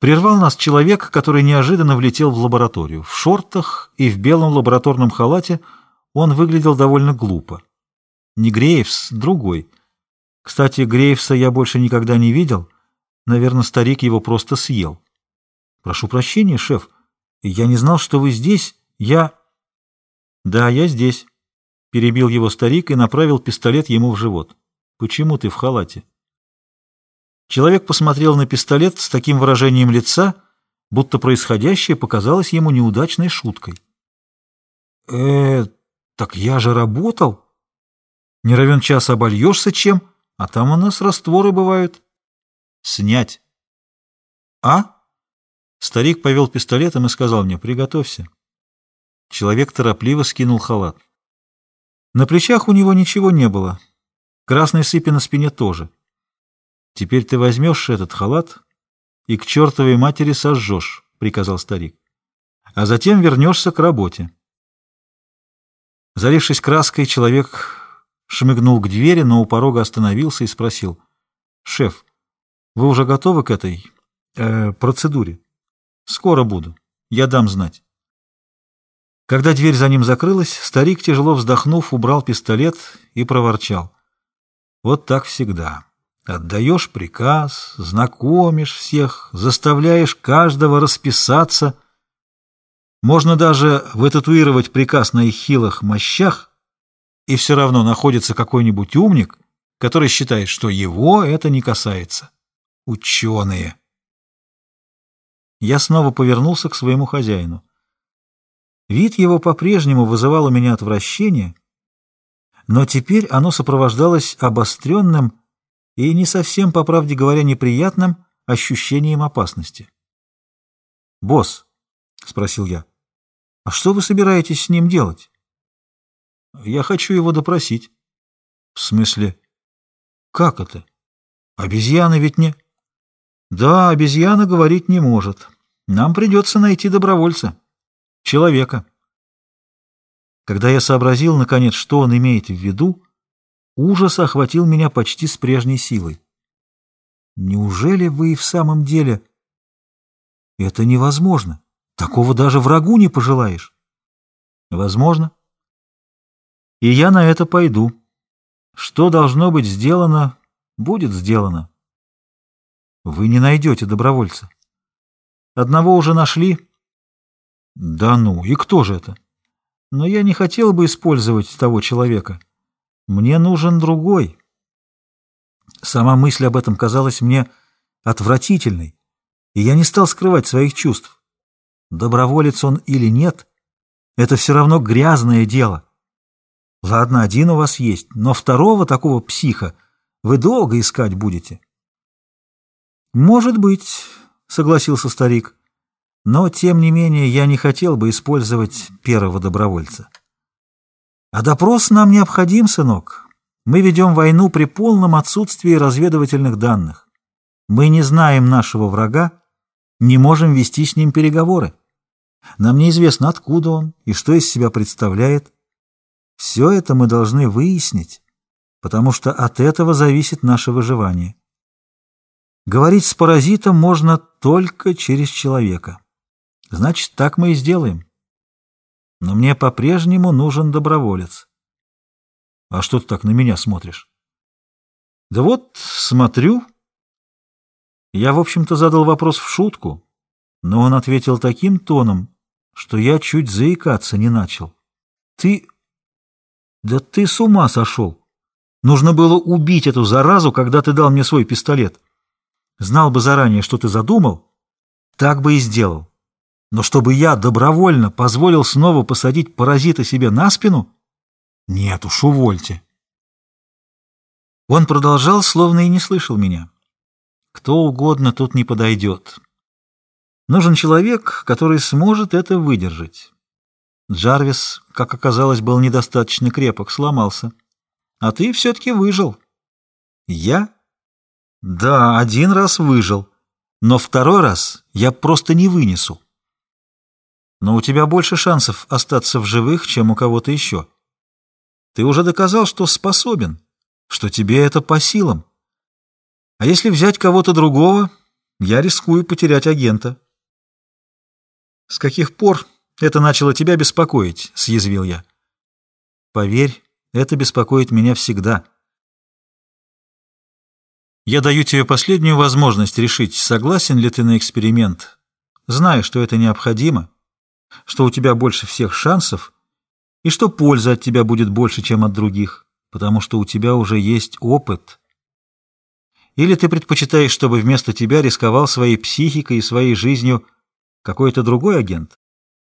Прервал нас человек, который неожиданно влетел в лабораторию. В шортах и в белом лабораторном халате он выглядел довольно глупо. Не Греевс, другой. Кстати, Греевса я больше никогда не видел. Наверное, старик его просто съел. Прошу прощения, шеф. Я не знал, что вы здесь. Я... Да, я здесь. Перебил его старик и направил пистолет ему в живот. Почему ты в халате? Человек посмотрел на пистолет с таким выражением лица, будто происходящее показалось ему неудачной шуткой. э так я же работал. Не равен час обольешься чем, а там у нас растворы бывают. Снять. А? Старик повел пистолетом и сказал мне, приготовься. Человек торопливо скинул халат. На плечах у него ничего не было. Красной сыпи на спине тоже. Теперь ты возьмешь этот халат и к чертовой матери сожжешь, — приказал старик. А затем вернешься к работе. Залившись краской, человек шмыгнул к двери, но у порога остановился и спросил. — Шеф, вы уже готовы к этой э, процедуре? — Скоро буду. Я дам знать. Когда дверь за ним закрылась, старик, тяжело вздохнув, убрал пистолет и проворчал. — Вот так всегда. Отдаешь приказ, знакомишь всех, заставляешь каждого расписаться. Можно даже вытатуировать приказ на их хилых мощах, и все равно находится какой-нибудь умник, который считает, что его это не касается. Ученые. Я снова повернулся к своему хозяину. Вид его по-прежнему вызывал у меня отвращение, но теперь оно сопровождалось обостренным, и не совсем, по правде говоря, неприятным ощущением опасности. «Босс», — спросил я, — «а что вы собираетесь с ним делать?» «Я хочу его допросить». «В смысле? Как это? Обезьяна ведь не...» «Да, обезьяна говорить не может. Нам придется найти добровольца, человека». Когда я сообразил, наконец, что он имеет в виду, Ужас охватил меня почти с прежней силой. Неужели вы и в самом деле... Это невозможно. Такого даже врагу не пожелаешь. Возможно. И я на это пойду. Что должно быть сделано, будет сделано. Вы не найдете добровольца. Одного уже нашли. Да ну, и кто же это? Но я не хотел бы использовать того человека. Мне нужен другой. Сама мысль об этом казалась мне отвратительной, и я не стал скрывать своих чувств. Доброволец он или нет, это все равно грязное дело. Ладно, один у вас есть, но второго такого психа вы долго искать будете. Может быть, согласился старик, но, тем не менее, я не хотел бы использовать первого добровольца. А допрос нам необходим, сынок. Мы ведем войну при полном отсутствии разведывательных данных. Мы не знаем нашего врага, не можем вести с ним переговоры. Нам неизвестно, откуда он и что из себя представляет. Все это мы должны выяснить, потому что от этого зависит наше выживание. Говорить с паразитом можно только через человека. Значит, так мы и сделаем мне по-прежнему нужен доброволец. А что ты так на меня смотришь? Да вот, смотрю. Я, в общем-то, задал вопрос в шутку, но он ответил таким тоном, что я чуть заикаться не начал. Ты... Да ты с ума сошел. Нужно было убить эту заразу, когда ты дал мне свой пистолет. Знал бы заранее, что ты задумал, так бы и сделал. Но чтобы я добровольно позволил снова посадить паразита себе на спину? Нет уж, увольте. Он продолжал, словно и не слышал меня. Кто угодно тут не подойдет. Нужен человек, который сможет это выдержать. Джарвис, как оказалось, был недостаточно крепок, сломался. А ты все-таки выжил. Я? Да, один раз выжил. Но второй раз я просто не вынесу. Но у тебя больше шансов остаться в живых, чем у кого-то еще. Ты уже доказал, что способен, что тебе это по силам. А если взять кого-то другого, я рискую потерять агента. С каких пор это начало тебя беспокоить? съязвил я. Поверь, это беспокоит меня всегда. Я даю тебе последнюю возможность решить, согласен ли ты на эксперимент, зная, что это необходимо, что у тебя больше всех шансов и что польза от тебя будет больше, чем от других, потому что у тебя уже есть опыт. Или ты предпочитаешь, чтобы вместо тебя рисковал своей психикой и своей жизнью какой-то другой агент?